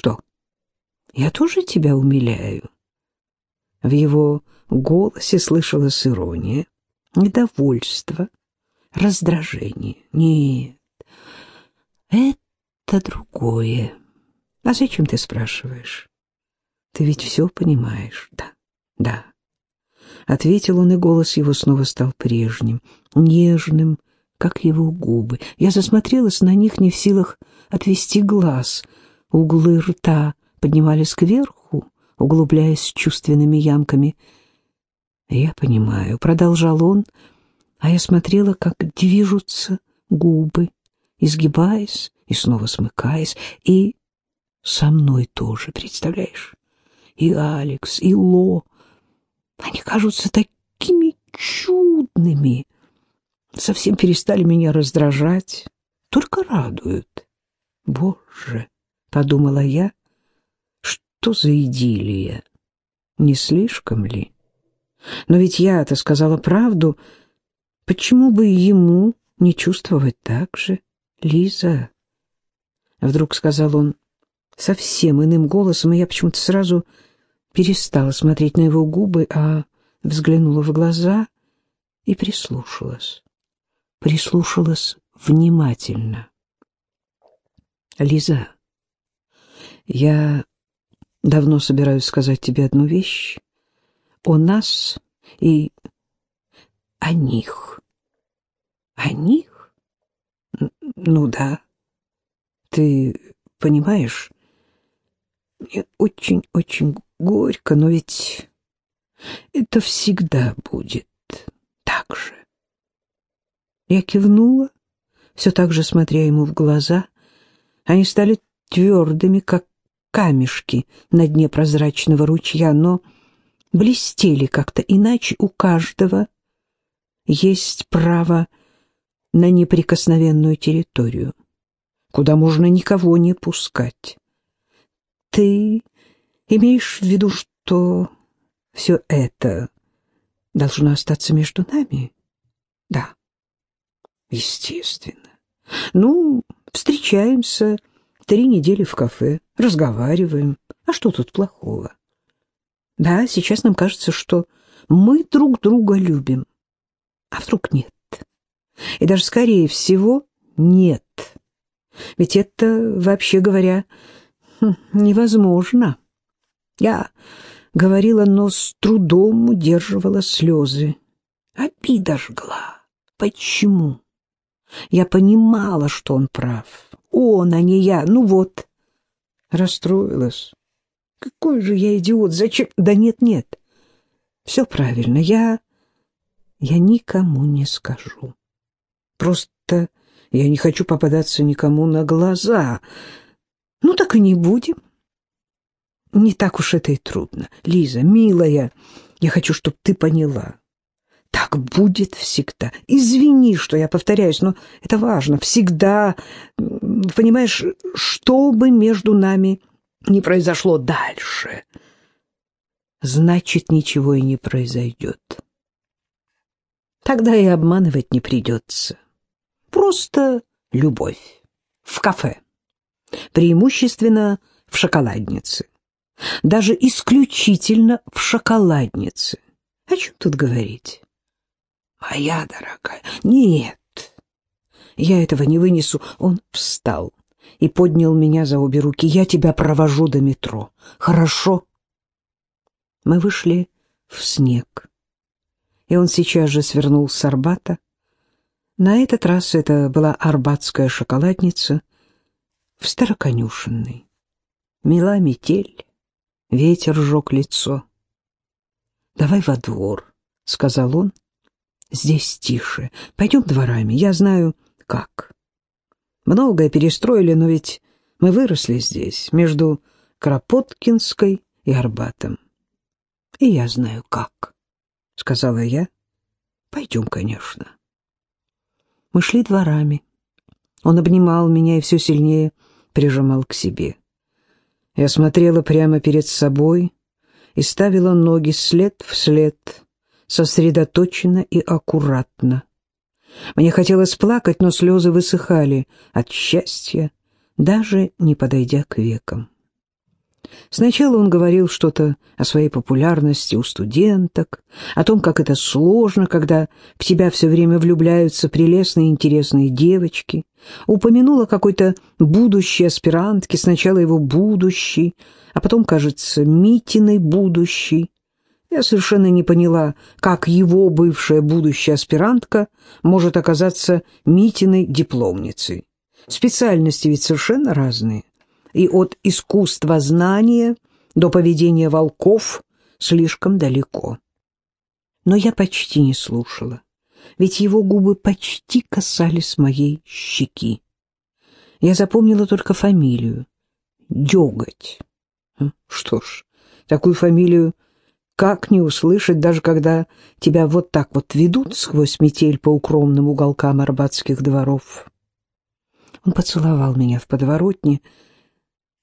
Что? Я тоже тебя умиляю? В его голосе слышалась ирония, недовольство, раздражение. Нет, это другое. А зачем ты спрашиваешь? Ты ведь все понимаешь. Да, да. Ответил он, и голос его снова стал прежним, нежным, как его губы. Я засмотрелась на них, не в силах отвести глаз. Углы рта поднимались кверху, углубляясь чувственными ямками. «Я понимаю», — продолжал он, а я смотрела, как движутся губы, изгибаясь и снова смыкаясь, и со мной тоже, представляешь? И Алекс, и Ло, они кажутся такими чудными, совсем перестали меня раздражать, только радуют. Боже, — подумала я, — что за идиллия? Не слишком ли? Но ведь я-то сказала правду. Почему бы ему не чувствовать так же, Лиза? Вдруг сказал он совсем иным голосом, и я почему-то сразу перестала смотреть на его губы, а взглянула в глаза и прислушалась. Прислушалась внимательно. Лиза, я давно собираюсь сказать тебе одну вещь о нас и о них. О них? Ну да. Ты понимаешь, мне очень-очень горько, но ведь это всегда будет так же. Я кивнула, все так же смотря ему в глаза. Они стали твердыми, как камешки на дне прозрачного ручья, но блестели как-то иначе у каждого. Есть право на неприкосновенную территорию, куда можно никого не пускать. Ты имеешь в виду, что все это должно остаться между нами? Да, естественно. Ну, встречаемся три недели в кафе, разговариваем. А что тут плохого? Да, сейчас нам кажется, что мы друг друга любим. А вдруг нет? И даже, скорее всего, нет. Ведь это, вообще говоря, хм, невозможно. Я говорила, но с трудом удерживала слезы. Обида жгла. Почему? Я понимала, что он прав. Он, а не я. Ну вот. Расстроилась. Какой же я идиот. Зачем? Да нет, нет. Все правильно. Я... Я никому не скажу. Просто я не хочу попадаться никому на глаза. Ну так и не будем. Не так уж это и трудно. Лиза, милая, я хочу, чтобы ты поняла. Так будет всегда. Извини, что я повторяюсь, но это важно. Всегда, понимаешь, что бы между нами не произошло дальше, значит, ничего и не произойдет. Тогда и обманывать не придется. Просто любовь. В кафе. Преимущественно в шоколаднице даже исключительно в шоколаднице. О чем тут говорить? Моя дорогая, нет, я этого не вынесу. Он встал и поднял меня за обе руки. Я тебя провожу до метро. Хорошо? Мы вышли в снег, и он сейчас же свернул с Арбата. На этот раз это была арбатская шоколадница в Староконюшенной. Мила метель. Ветер сжег лицо. «Давай во двор», — сказал он. «Здесь тише. Пойдем дворами. Я знаю, как. Многое перестроили, но ведь мы выросли здесь, между Кропоткинской и Арбатом. И я знаю, как», — сказала я. «Пойдем, конечно». Мы шли дворами. Он обнимал меня и все сильнее прижимал к себе. Я смотрела прямо перед собой и ставила ноги след в след, сосредоточенно и аккуратно. Мне хотелось плакать, но слезы высыхали от счастья, даже не подойдя к векам. Сначала он говорил что-то о своей популярности у студенток, о том, как это сложно, когда в тебя все время влюбляются прелестные интересные девочки. Упомянул о какой-то будущей аспирантке, сначала его будущий, а потом, кажется, Митиной будущий. Я совершенно не поняла, как его бывшая будущая аспирантка может оказаться Митиной дипломницей. Специальности ведь совершенно разные и от искусства знания до поведения волков слишком далеко. Но я почти не слушала, ведь его губы почти касались моей щеки. Я запомнила только фамилию — Дёготь. Что ж, такую фамилию как не услышать, даже когда тебя вот так вот ведут сквозь метель по укромным уголкам арбатских дворов. Он поцеловал меня в подворотне, —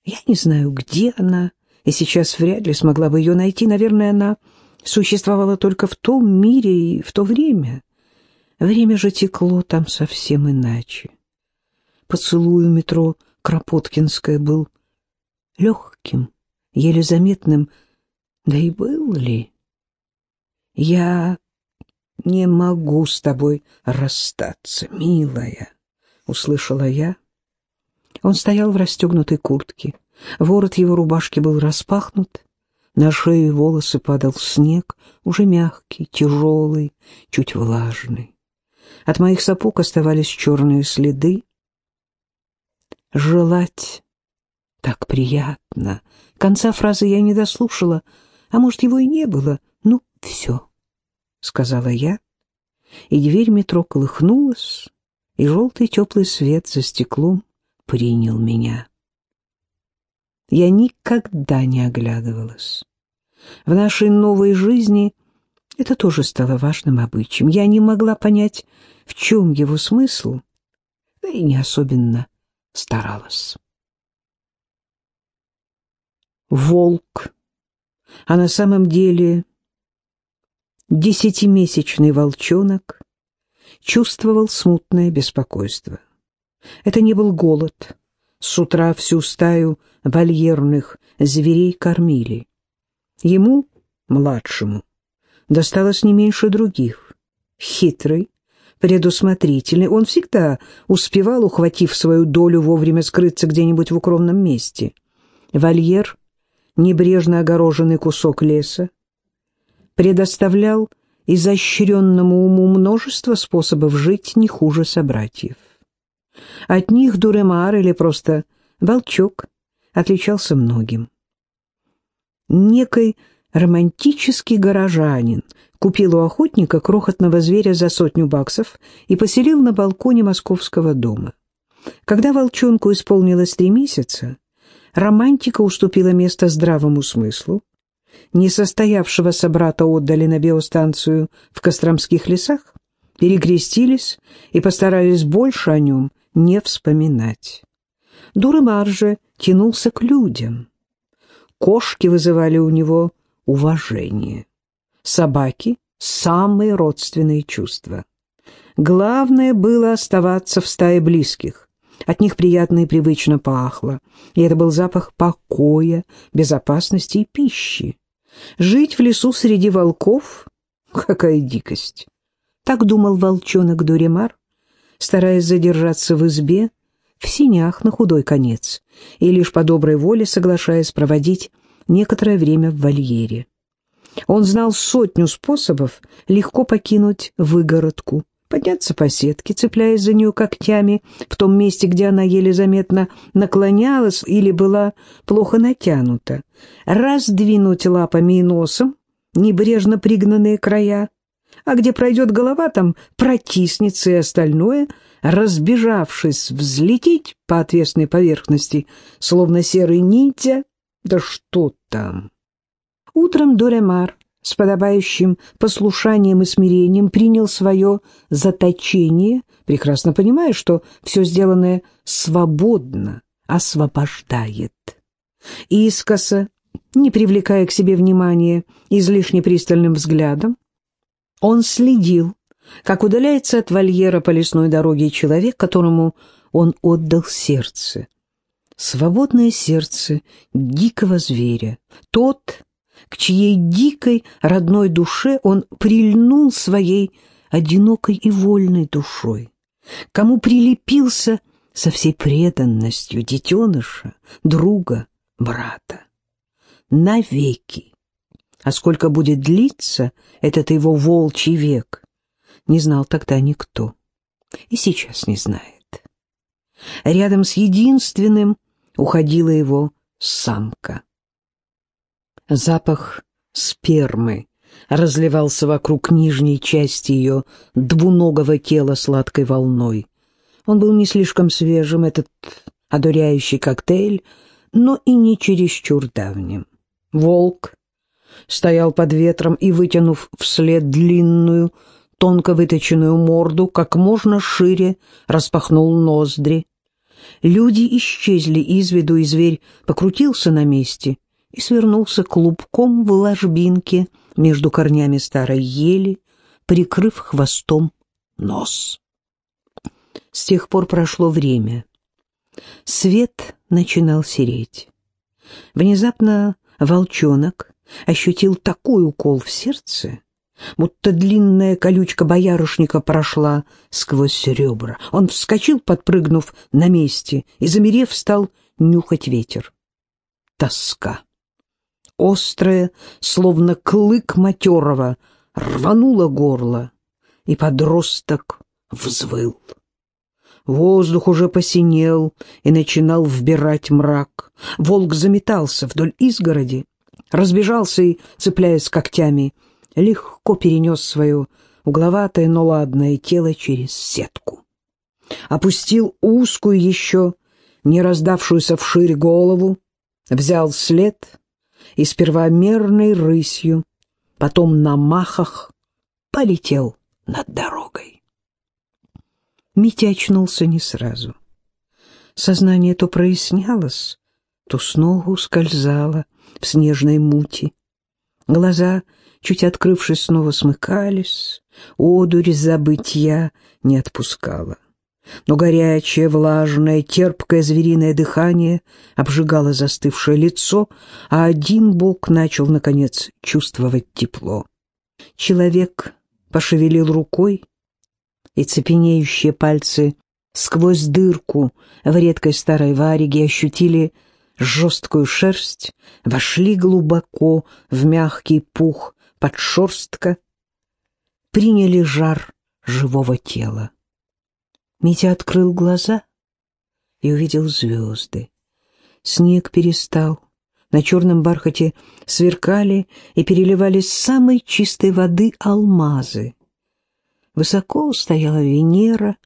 я не знаю, где она, и сейчас вряд ли смогла бы ее найти. Наверное, она существовала только в том мире и в то время. Время же текло там совсем иначе. Поцелуй метро Кропоткинская был легким, еле заметным, да и был ли? Я не могу с тобой расстаться, милая, — услышала я. Он стоял в расстегнутой куртке. Ворот его рубашки был распахнут. На шею волосы падал снег, уже мягкий, тяжелый, чуть влажный. От моих сапог оставались черные следы. Желать так приятно. Конца фразы я не дослушала, а может, его и не было. Ну, все, — сказала я, и дверь метро колыхнулась, и желтый теплый свет за стеклом принял меня. Я никогда не оглядывалась. В нашей новой жизни это тоже стало важным обычаем. Я не могла понять, в чем его смысл, да и не особенно старалась. Волк, а на самом деле десятимесячный волчонок, чувствовал смутное беспокойство. Это не был голод. С утра всю стаю вольерных зверей кормили. Ему, младшему, досталось не меньше других. Хитрый, предусмотрительный, он всегда успевал, ухватив свою долю, вовремя скрыться где-нибудь в укромном месте. Вольер, небрежно огороженный кусок леса, предоставлял изощренному уму множество способов жить не хуже собратьев. От них Дуремар или просто Волчок отличался многим. Некий романтический горожанин купил у охотника крохотного зверя за сотню баксов и поселил на балконе московского дома. Когда волчонку исполнилось три месяца, романтика уступила место здравому смыслу. Несостоявшегося брата отдали на биостанцию в Костромских лесах, перекрестились и постарались больше о нем не вспоминать. Дуремар же тянулся к людям. Кошки вызывали у него уважение. Собаки — самые родственные чувства. Главное было оставаться в стае близких. От них приятно и привычно пахло, и это был запах покоя, безопасности и пищи. Жить в лесу среди волков — какая дикость! Так думал волчонок Дуремар, стараясь задержаться в избе, в синях на худой конец, и лишь по доброй воле соглашаясь проводить некоторое время в вольере. Он знал сотню способов легко покинуть выгородку, подняться по сетке, цепляясь за нее когтями в том месте, где она еле заметно наклонялась или была плохо натянута, раздвинуть лапами и носом небрежно пригнанные края, а где пройдет голова, там протиснется и остальное, разбежавшись, взлететь по отвесной поверхности, словно серый ниндзя, да что там. Утром Доремар с подобающим послушанием и смирением принял свое заточение, прекрасно понимая, что все сделанное свободно освобождает. Искоса, не привлекая к себе внимания излишне пристальным взглядом, он следил, как удаляется от вольера по лесной дороге человек, которому он отдал сердце. свободное сердце дикого зверя, тот, к чьей дикой родной душе он прильнул своей одинокой и вольной душой, кому прилепился со всей преданностью детеныша, друга, брата. Навеки. А сколько будет длиться этот его волчий век, не знал тогда никто. И сейчас не знает. Рядом с единственным уходила его самка. Запах спермы разливался вокруг нижней части ее двуногого тела сладкой волной. Он был не слишком свежим, этот одуряющий коктейль, но и не чересчур давним. Волк стоял под ветром и, вытянув вслед длинную, тонко выточенную морду, как можно шире распахнул ноздри. Люди исчезли из виду, и зверь покрутился на месте и свернулся клубком в ложбинке между корнями старой ели, прикрыв хвостом нос. С тех пор прошло время. Свет начинал сереть. Внезапно волчонок ощутил такой укол в сердце, будто длинная колючка боярышника прошла сквозь ребра. Он вскочил, подпрыгнув на месте, и, замерев, стал нюхать ветер. Тоска. Острая, словно клык матерого, рванула горло, и подросток взвыл. Воздух уже посинел и начинал вбирать мрак. Волк заметался вдоль изгороди, разбежался и, цепляясь когтями, легко перенес свое угловатое, но ладное тело через сетку. Опустил узкую еще, не раздавшуюся вширь голову, взял след и сперва мерной рысью, потом на махах полетел над дорогой. Митя очнулся не сразу. Сознание то прояснялось, то снова ускользало в снежной мути. Глаза чуть открывшись, снова смыкались, одурь забытья не отпускала. Но горячее, влажное, терпкое звериное дыхание обжигало застывшее лицо, а один бок начал, наконец, чувствовать тепло. Человек пошевелил рукой, и цепенеющие пальцы сквозь дырку в редкой старой вариге ощутили жесткую шерсть, вошли глубоко в мягкий пух подшерстка, приняли жар живого тела. Митя открыл глаза и увидел звезды. Снег перестал, на черном бархате сверкали и переливались самой чистой воды алмазы. Высоко стояла Венера,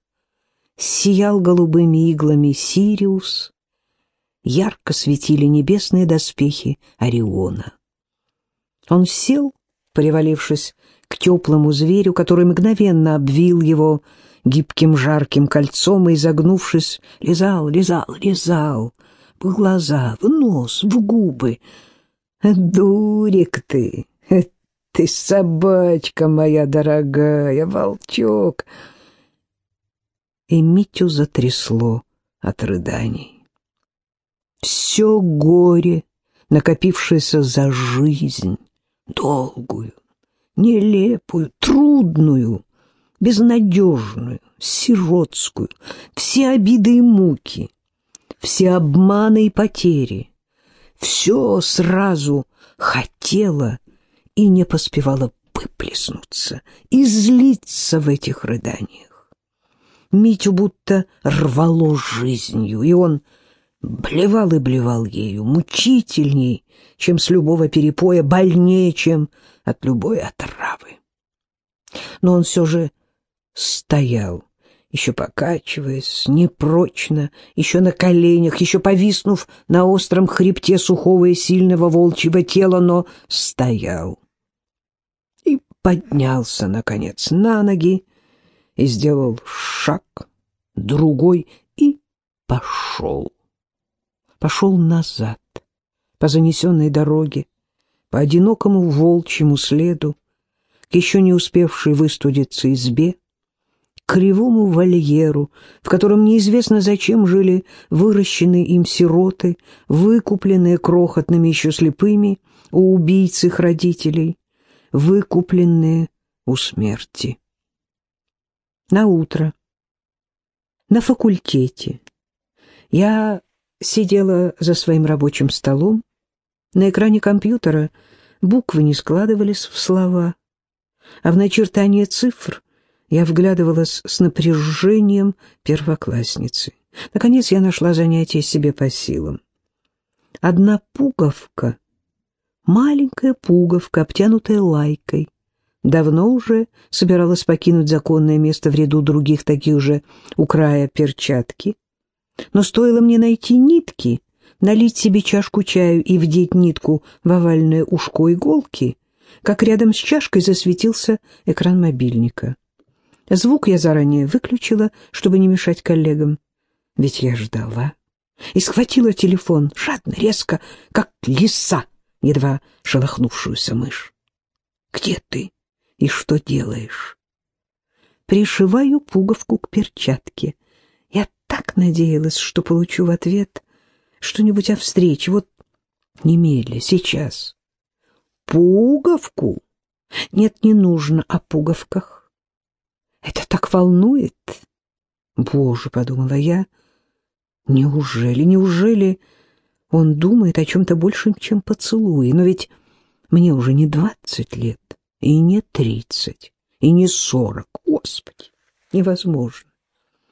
сиял голубыми иглами Сириус, ярко светили небесные доспехи Ориона. Он сел привалившись к теплому зверю, который мгновенно обвил его гибким жарким кольцом и, изогнувшись, лизал, лизал, лизал в глаза, в нос, в губы. «Дурик ты! Ты собачка моя дорогая, волчок!» И Митю затрясло от рыданий. Все горе, накопившееся за жизнь, долгую, нелепую, трудную, безнадежную, сиротскую, все обиды и муки, все обманы и потери, все сразу хотела и не поспевала выплеснуться, излиться в этих рыданиях. Митю будто рвало жизнью, и он блевал и блевал ею, мучительней, чем с любого перепоя, больнее, чем от любой отравы. Но он все же стоял, еще покачиваясь, непрочно, еще на коленях, еще повиснув на остром хребте сухого и сильного волчьего тела, но стоял. И поднялся, наконец, на ноги, и сделал шаг, другой, и пошел пошел назад, по занесенной дороге, по одинокому волчьему следу, к еще не успевшей выстудиться избе, кривому вольеру, в котором неизвестно зачем жили выращенные им сироты, выкупленные крохотными еще слепыми у убийц их родителей, выкупленные у смерти. На утро на факультете я сидела за своим рабочим столом. На экране компьютера буквы не складывались в слова, а в начертание цифр я вглядывалась с напряжением первоклассницы. Наконец я нашла занятие себе по силам. Одна пуговка, маленькая пуговка, обтянутая лайкой, давно уже собиралась покинуть законное место в ряду других таких же у края перчатки. Но стоило мне найти нитки, налить себе чашку чаю и вдеть нитку в овальное ушко иголки, как рядом с чашкой засветился экран мобильника. Звук я заранее выключила, чтобы не мешать коллегам. Ведь я ждала. И схватила телефон, жадно, резко, как лиса, едва шелохнувшуюся мышь. «Где ты?» И что делаешь? Пришиваю пуговку к перчатке. Я так надеялась, что получу в ответ что-нибудь о встрече. Вот немедля, сейчас. Пуговку? Нет, не нужно о пуговках. Это так волнует. Боже, подумала я, неужели, неужели он думает о чем-то большем, чем поцелуи? Но ведь мне уже не двадцать лет. И не тридцать, и не сорок. Господи, невозможно.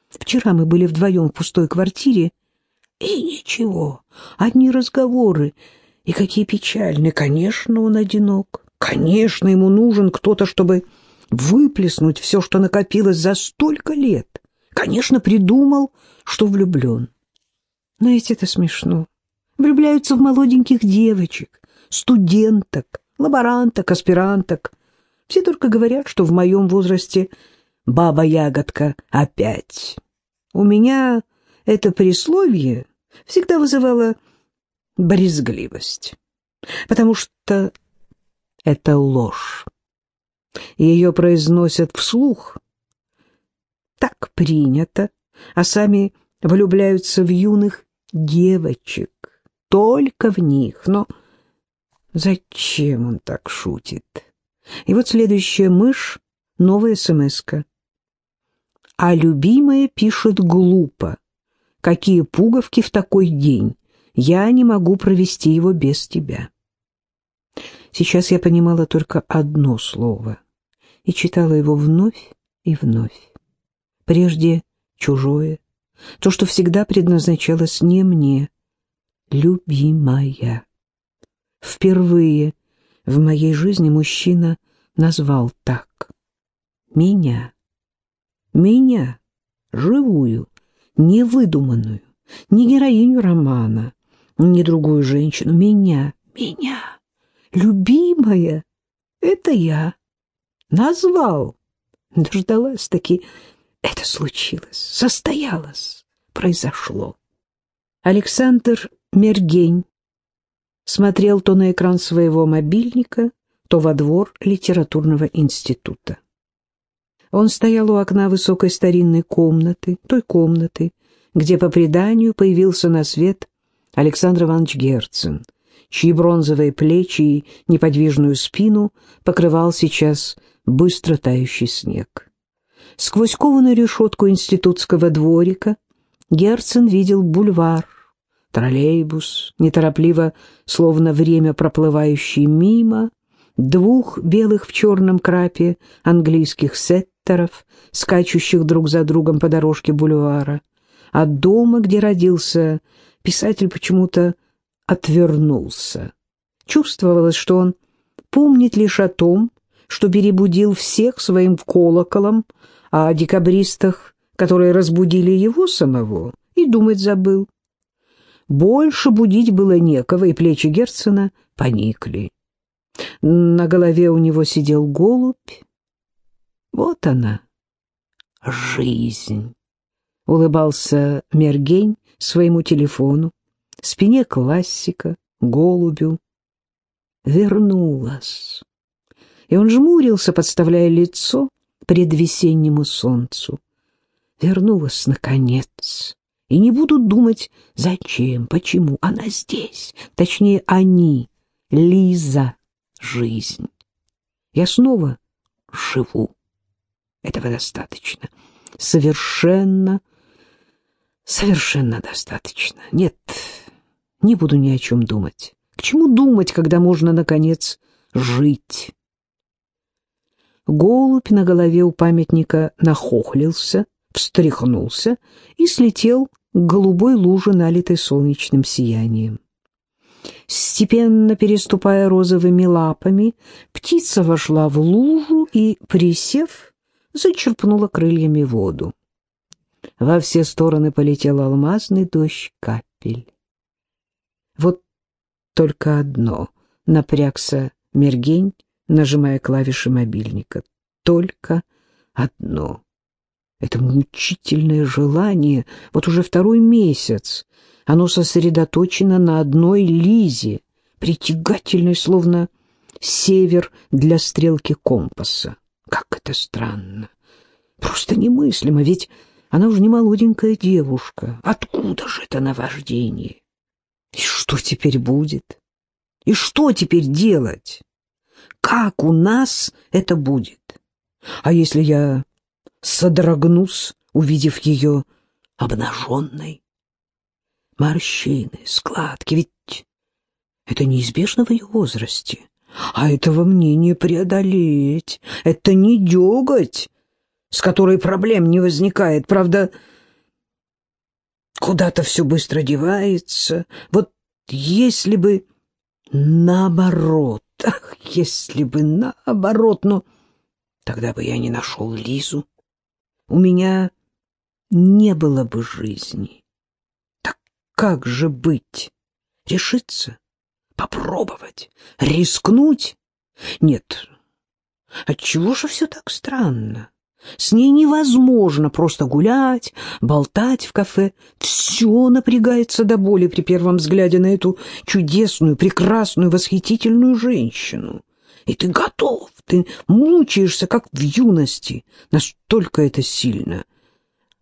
Вчера мы были вдвоем в пустой квартире, и ничего, одни разговоры. И какие печальные. Конечно, он одинок. Конечно, ему нужен кто-то, чтобы выплеснуть все, что накопилось за столько лет. Конечно, придумал, что влюблен. Но ведь это смешно. Влюбляются в молоденьких девочек, студенток, лаборанток, аспиранток. Все только говорят, что в моем возрасте баба-ягодка опять. У меня это присловие всегда вызывало брезгливость, потому что это ложь. Ее произносят вслух. Так принято, а сами влюбляются в юных девочек, только в них. Но зачем он так шутит? И вот следующая мышь, новая смс-ка. А любимая пишет глупо. Какие пуговки в такой день? Я не могу провести его без тебя. Сейчас я понимала только одно слово и читала его вновь и вновь. Прежде чужое, то, что всегда предназначалось не мне, любимая. Впервые в моей жизни мужчина назвал так. Меня. Меня, живую, невыдуманную, не героиню романа, не другую женщину. Меня, меня, любимая, это я. Назвал. Дождалась-таки. Это случилось, состоялось, произошло. Александр Мергень смотрел то на экран своего мобильника, то во двор литературного института. Он стоял у окна высокой старинной комнаты, той комнаты, где по преданию появился на свет Александр Иванович Герцен, чьи бронзовые плечи и неподвижную спину покрывал сейчас быстро тающий снег. Сквозь кованую решетку институтского дворика Герцен видел бульвар, троллейбус, неторопливо, словно время проплывающий мимо, двух белых в черном крапе английских сеттеров, скачущих друг за другом по дорожке бульвара. От дома, где родился, писатель почему-то отвернулся. Чувствовалось, что он помнит лишь о том, что перебудил всех своим колоколом, а о декабристах, которые разбудили его самого, и думать забыл. Больше будить было некого, и плечи Герцена поникли. На голове у него сидел голубь. Вот она, жизнь. Улыбался Мергень своему телефону, спине классика, голубю. Вернулась. И он жмурился, подставляя лицо предвесеннему солнцу. вернулась наконец. И не буду думать, зачем, почему. Она здесь, точнее, они, Лиза, жизнь. Я снова живу. Этого достаточно. Совершенно, совершенно достаточно. Нет, не буду ни о чем думать. К чему думать, когда можно, наконец, жить? Голубь на голове у памятника нахохлился, встряхнулся и слетел к голубой луже, налитой солнечным сиянием. Степенно переступая розовыми лапами, птица вошла в лужу и, присев, зачерпнула крыльями воду. Во все стороны полетел алмазный дождь капель. Вот только одно напрягся Мергень, нажимая клавиши мобильника. Только одно. Это мучительное желание, вот уже второй месяц, оно сосредоточено на одной Лизе, притягательной, словно север для стрелки компаса. Как это странно! Просто немыслимо, ведь она уже не молоденькая девушка. Откуда же это наваждение? И что теперь будет? И что теперь делать? как у нас это будет. А если я содрогнусь, увидев ее обнаженной? Морщины, складки, ведь это неизбежно в ее возрасте. А этого мне не преодолеть. Это не деготь, с которой проблем не возникает. Правда, куда-то все быстро девается. Вот если бы наоборот Ах, если бы наоборот, но тогда бы я не нашел Лизу. У меня не было бы жизни. Так как же быть? Решиться? Попробовать? Рискнуть? Нет. Отчего же все так странно? С ней невозможно просто гулять, болтать в кафе. Все напрягается до боли при первом взгляде на эту чудесную, прекрасную, восхитительную женщину. И ты готов, ты мучаешься, как в юности. Настолько это сильно.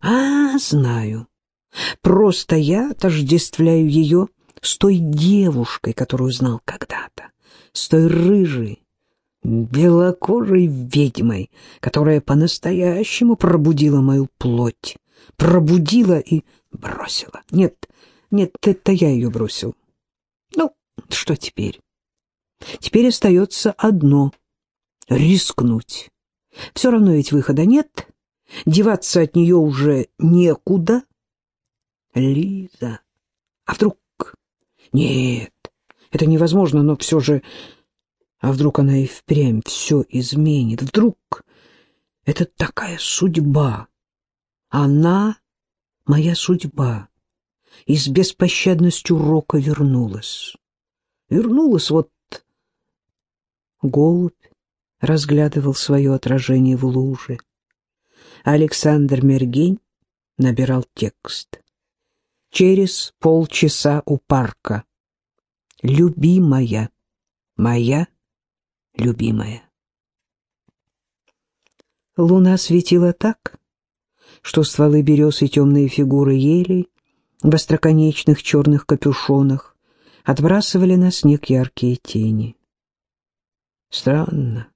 А, знаю. Просто я отождествляю ее с той девушкой, которую знал когда-то, с той рыжей, белокожей ведьмой, которая по-настоящему пробудила мою плоть, пробудила и бросила. Нет, нет, это я ее бросил. Ну, что теперь? Теперь остается одно — рискнуть. Все равно ведь выхода нет, деваться от нее уже некуда. Лиза, а вдруг... Нет, это невозможно, но все же а вдруг она и впрямь все изменит? Вдруг это такая судьба? Она — моя судьба. И с беспощадностью рока вернулась. Вернулась вот... Голубь разглядывал свое отражение в луже. Александр Мергень набирал текст. Через полчаса у парка. Любимая, моя любимая. Луна светила так, что стволы берез и темные фигуры елей в остроконечных черных капюшонах отбрасывали на снег яркие тени. Странно,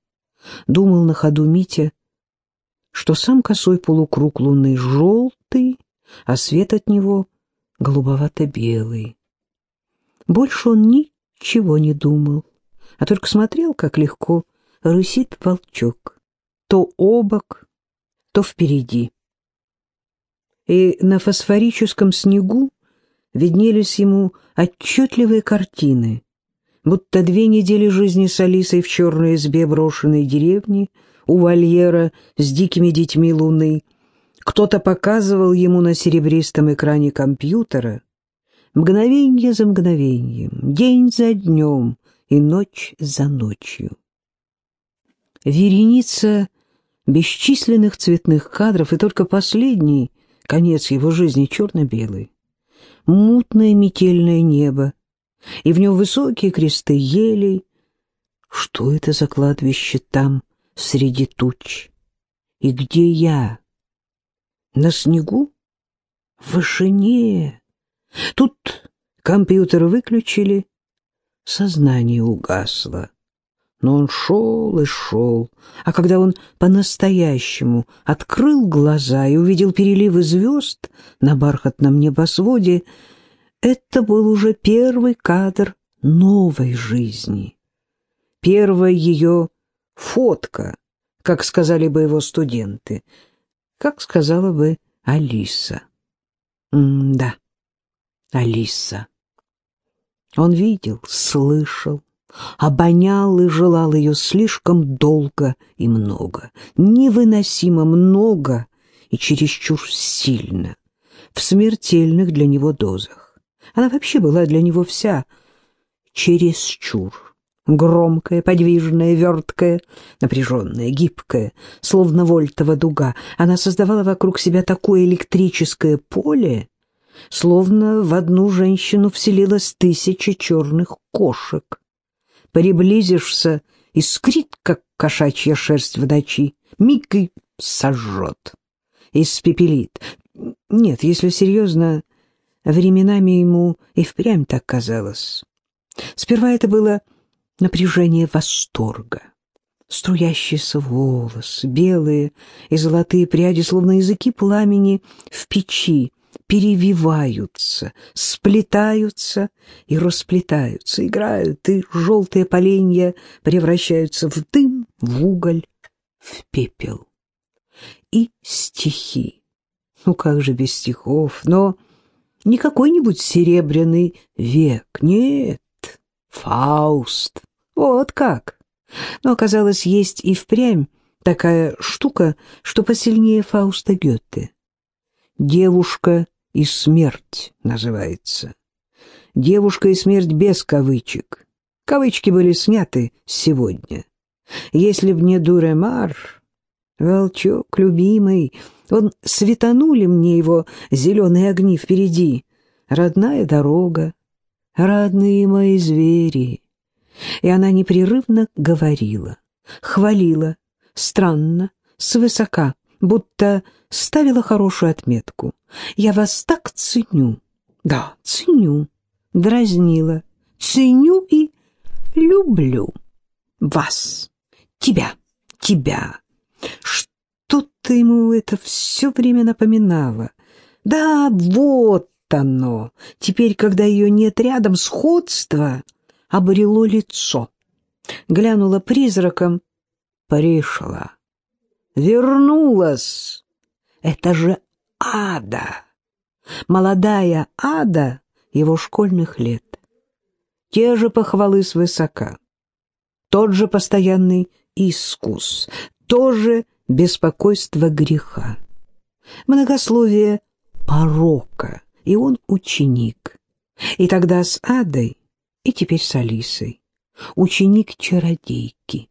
думал на ходу Митя, что сам косой полукруг луны желтый, а свет от него голубовато-белый. Больше он ничего не думал а только смотрел, как легко рысит волчок, то обок, то впереди. И на фосфорическом снегу виднелись ему отчетливые картины, будто две недели жизни с Алисой в черной избе брошенной деревни, у вольера с дикими детьми луны. Кто-то показывал ему на серебристом экране компьютера мгновенье за мгновением, день за днем, и ночь за ночью. Вереница бесчисленных цветных кадров, и только последний, конец его жизни, черно-белый. Мутное метельное небо, и в нем высокие кресты елей. Что это за кладбище там, среди туч? И где я? На снегу? В вышине. Тут компьютер выключили, сознание угасло. Но он шел и шел, а когда он по-настоящему открыл глаза и увидел переливы звезд на бархатном небосводе, это был уже первый кадр новой жизни. Первая ее фотка, как сказали бы его студенты, как сказала бы Алиса. М да, Алиса. Он видел, слышал, обонял и желал ее слишком долго и много, невыносимо много и чересчур сильно, в смертельных для него дозах. Она вообще была для него вся чересчур. Громкая, подвижная, верткая, напряженная, гибкая, словно вольтова дуга. Она создавала вокруг себя такое электрическое поле, словно в одну женщину вселилось тысяча черных кошек. Приблизишься, искрит, как кошачья шерсть в ночи, миг и сожжет, испепелит. Нет, если серьезно, временами ему и впрямь так казалось. Сперва это было напряжение восторга. Струящиеся волосы, белые и золотые пряди, словно языки пламени в печи, перевиваются, сплетаются и расплетаются, играют, и желтые поленья превращаются в дым, в уголь, в пепел. И стихи. Ну как же без стихов? Но не какой-нибудь серебряный век, нет, Фауст. Вот как. Но, оказалось, есть и впрямь такая штука, что посильнее Фауста Гёте. «Девушка и смерть» называется. «Девушка и смерть» без кавычек. Кавычки были сняты сегодня. Если б не Дуремар, волчок любимый, он светанули мне его зеленые огни впереди, родная дорога, родные мои звери. И она непрерывно говорила, хвалила, странно, свысока, будто ставила хорошую отметку. «Я вас так ценю». «Да, ценю», дразнила. «Ценю и люблю вас, тебя, тебя». Что-то ему это все время напоминало. «Да, вот оно. Теперь, когда ее нет рядом, сходство обрело лицо. Глянула призраком, пришла. Вернулась. Это же ада. Молодая ада его школьных лет. Те же похвалы свысока. Тот же постоянный искус. То же беспокойство греха. Многословие порока и он ученик. И тогда с Адой, и теперь с Алисой. Ученик чародейки.